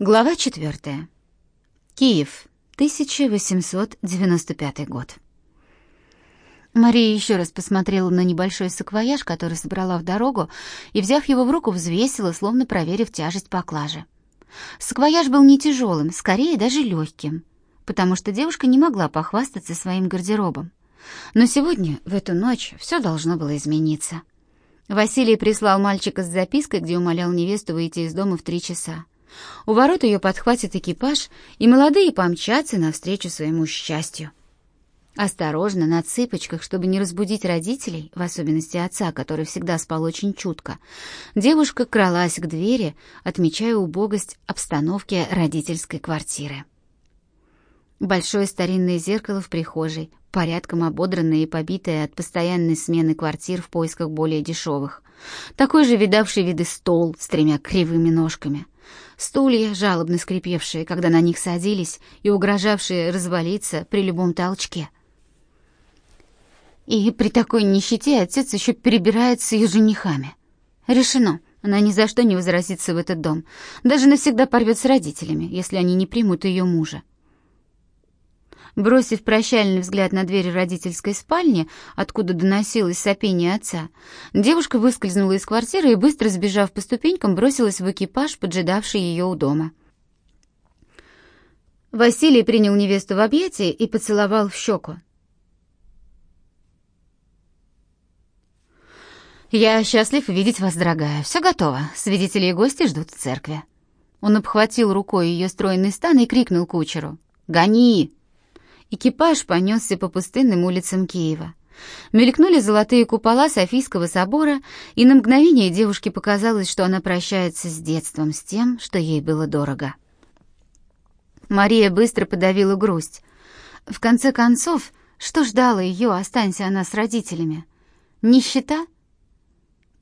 Глава 4. Киев, 1895 год. Мария еще раз посмотрела на небольшой саквояж, который собрала в дорогу, и, взяв его в руку, взвесила, словно проверив тяжесть поклажи. Саквояж был не тяжелым, скорее даже легким, потому что девушка не могла похвастаться своим гардеробом. Но сегодня, в эту ночь, все должно было измениться. Василий прислал мальчика с запиской, где умолял невесту выйти из дома в три часа. У ворот ее подхватит экипаж, и молодые помчатся навстречу своему счастью. Осторожно, на цыпочках, чтобы не разбудить родителей, в особенности отца, который всегда спал очень чутко, девушка кралась к двери, отмечая убогость обстановки родительской квартиры. Большое старинное зеркало в прихожей, порядком ободранное и побитое от постоянной смены квартир в поисках более дешевых. Такой же видавший виды стол с тремя кривыми ножками — стулья, жалобно скрипевшие, когда на них садились, и угрожавшие развалиться при любом толчке. И при такой нищете отец еще перебирается ее женихами. Решено, она ни за что не возвратится в этот дом, даже навсегда порвет с родителями, если они не примут ее мужа. Бросив прощальный взгляд на дверь родительской спальни, откуда доносилось сопение отца, девушка выскользнула из квартиры и, быстро сбежав по ступенькам, бросилась в экипаж, поджидавший ее у дома. Василий принял невесту в объятия и поцеловал в щеку. «Я счастлив видеть вас, дорогая. Все готово. Свидетели и гости ждут в церкви». Он обхватил рукой ее стройный стан и крикнул кучеру. «Гони!» Экипаж понесся по пустынным улицам Киева. Мелькнули золотые купола Софийского собора, и на мгновение девушке показалось, что она прощается с детством, с тем, что ей было дорого. Мария быстро подавила грусть. В конце концов, что ждало ее, останься она с родителями? Нищета?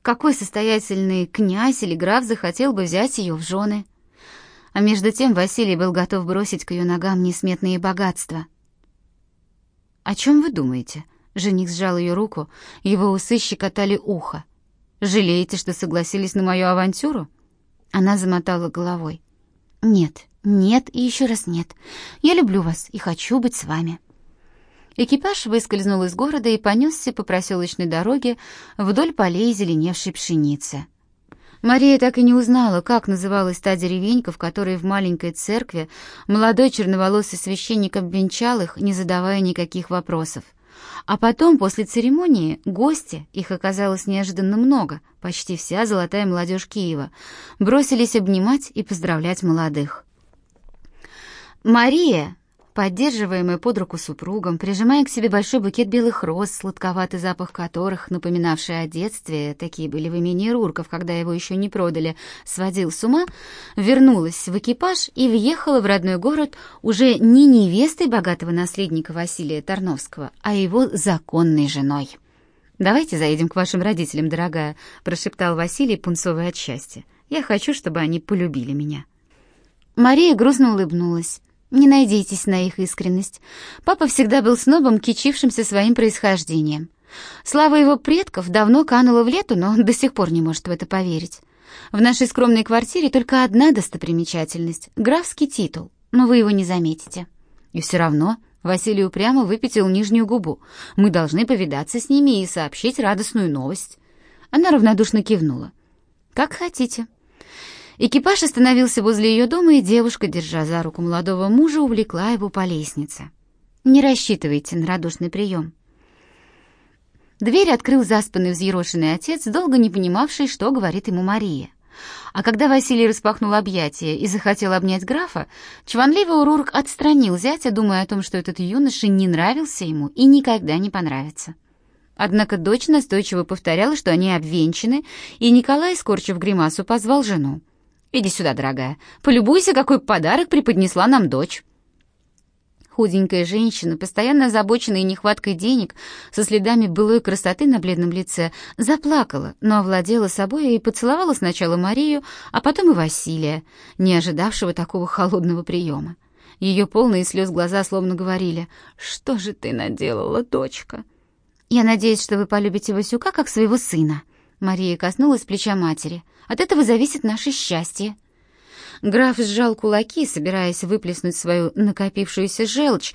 Какой состоятельный князь или граф захотел бы взять ее в жены? А между тем Василий был готов бросить к ее ногам несметные богатства — «О чем вы думаете?» Жених сжал ее руку, его усы щекотали ухо. «Жалеете, что согласились на мою авантюру?» Она замотала головой. «Нет, нет и еще раз нет. Я люблю вас и хочу быть с вами». Экипаж выскользнул из города и понесся по проселочной дороге вдоль полей зеленевшей пшеницы. Мария так и не узнала, как называлась та деревенька, в которой в маленькой церкви молодой черноволосый священник обвенчал их, не задавая никаких вопросов. А потом, после церемонии, гости, их оказалось неожиданно много, почти вся золотая молодежь Киева, бросились обнимать и поздравлять молодых. Мария, поддерживаемая под руку супругом, прижимая к себе большой букет белых роз, сладковатый запах которых, напоминавший о детстве, такие были в имении Рурков, когда его еще не продали, сводил с ума, вернулась в экипаж и въехала в родной город уже не невестой богатого наследника Василия Тарновского, а его законной женой. «Давайте заедем к вашим родителям, дорогая», — прошептал Василий, пунцовый от счастья. «Я хочу, чтобы они полюбили меня». Мария грустно улыбнулась. Не надейтесь на их искренность. Папа всегда был снобом, кичившимся своим происхождением. Слава его предков давно канула в лету, но он до сих пор не может в это поверить. В нашей скромной квартире только одна достопримечательность — графский титул, но вы его не заметите. И все равно Василий упрямо выпятил нижнюю губу. Мы должны повидаться с ними и сообщить радостную новость. Она равнодушно кивнула. «Как хотите». Экипаж остановился возле ее дома, и девушка, держа за руку молодого мужа, увлекла его по лестнице. «Не рассчитывайте на радушный прием». Дверь открыл заспанный взъерошенный отец, долго не понимавший, что говорит ему Мария. А когда Василий распахнул объятия и захотел обнять графа, чванливый Урурк отстранил зятя, думая о том, что этот юноша не нравился ему и никогда не понравится. Однако дочь настойчиво повторяла, что они обвенчаны, и Николай, скорчив гримасу, позвал жену. Иди сюда, дорогая. Полюбуйся, какой подарок преподнесла нам дочь». Худенькая женщина, постоянно озабоченная нехваткой денег, со следами былой красоты на бледном лице, заплакала, но овладела собой и поцеловала сначала Марию, а потом и Василия, не ожидавшего такого холодного приема. Ее полные слез глаза словно говорили «Что же ты наделала, дочка?» «Я надеюсь, что вы полюбите Васюка как своего сына», Мария коснулась плеча матери. «От этого зависит наше счастье». Граф сжал кулаки, собираясь выплеснуть свою накопившуюся желчь.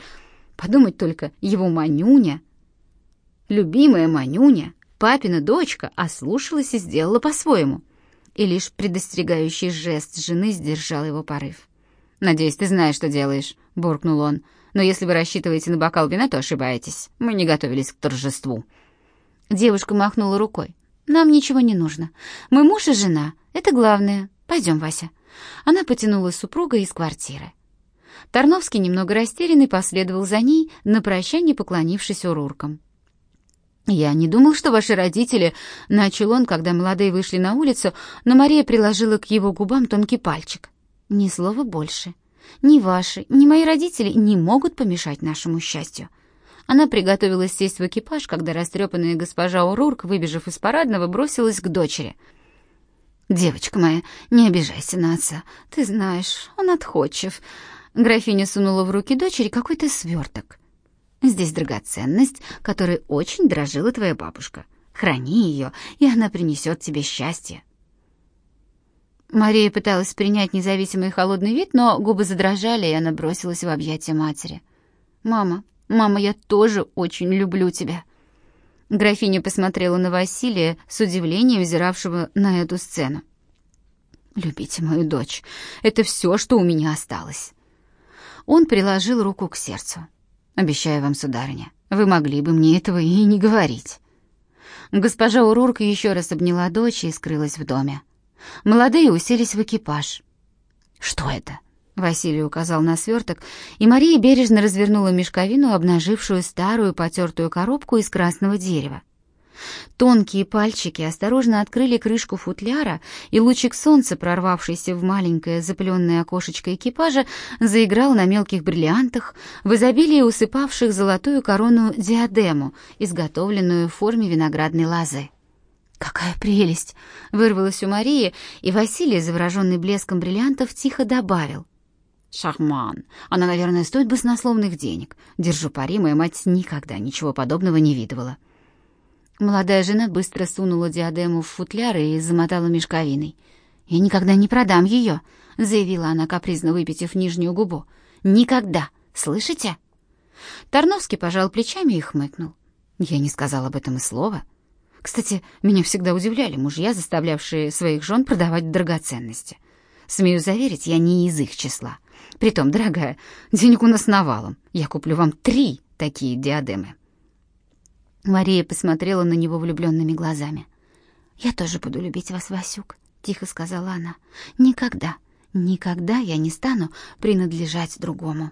Подумать только, его Манюня, любимая Манюня, папина дочка, ослушалась и сделала по-своему. И лишь предостерегающий жест жены сдержал его порыв. «Надеюсь, ты знаешь, что делаешь», — буркнул он. «Но если вы рассчитываете на бокал вина, то ошибаетесь. Мы не готовились к торжеству». Девушка махнула рукой. «Нам ничего не нужно. Мы муж и жена. Это главное. Пойдем, Вася». Она потянула супруга из квартиры. Тарновский, немного растерянный, последовал за ней, на прощание поклонившись уруркам. «Я не думал, что ваши родители...» — начал он, когда молодые вышли на улицу, но Мария приложила к его губам тонкий пальчик. «Ни слова больше. Ни ваши, ни мои родители не могут помешать нашему счастью». Она приготовилась сесть в экипаж, когда растрепанная госпожа Урурк, выбежав из парадного, бросилась к дочери. «Девочка моя, не обижайся на отца. Ты знаешь, он отходчив». Графиня сунула в руки дочери какой-то сверток. «Здесь драгоценность, которой очень дрожила твоя бабушка. Храни ее, и она принесет тебе счастье». Мария пыталась принять независимый холодный вид, но губы задрожали, и она бросилась в объятия матери. «Мама, мама, я тоже очень люблю тебя». Графиня посмотрела на Василия с удивлением, взиравшего на эту сцену. «Любите мою дочь. Это все, что у меня осталось». Он приложил руку к сердцу. «Обещаю вам, сударыня, вы могли бы мне этого и не говорить». Госпожа Урурка еще раз обняла дочь и скрылась в доме. Молодые уселись в экипаж. «Что это?» — Василий указал на сверток, и Мария бережно развернула мешковину, обнажившую старую потертую коробку из красного дерева. Тонкие пальчики осторожно открыли крышку футляра, и лучик солнца, прорвавшийся в маленькое запыленное окошечко экипажа, заиграл на мелких бриллиантах, в изобилии усыпавших золотую корону диадему, изготовленную в форме виноградной лозы. «Какая прелесть!» — вырвалась у Марии, и Василий, завороженный блеском бриллиантов, тихо добавил. «Шахман! Она, наверное, стоит баснословных денег. Держу пари, моя мать никогда ничего подобного не видывала». Молодая жена быстро сунула диадему в футляр и замотала мешковиной. «Я никогда не продам ее», — заявила она, капризно выпитив нижнюю губу. «Никогда! Слышите?» Тарновский пожал плечами и хмыкнул. Я не сказал об этом и слова. Кстати, меня всегда удивляли мужья, заставлявшие своих жен продавать драгоценности. Смею заверить, я не из их числа. Притом, дорогая, денег у нас навалом. Я куплю вам три такие диадемы. Мария посмотрела на него влюбленными глазами. «Я тоже буду любить вас, Васюк», — тихо сказала она. «Никогда, никогда я не стану принадлежать другому».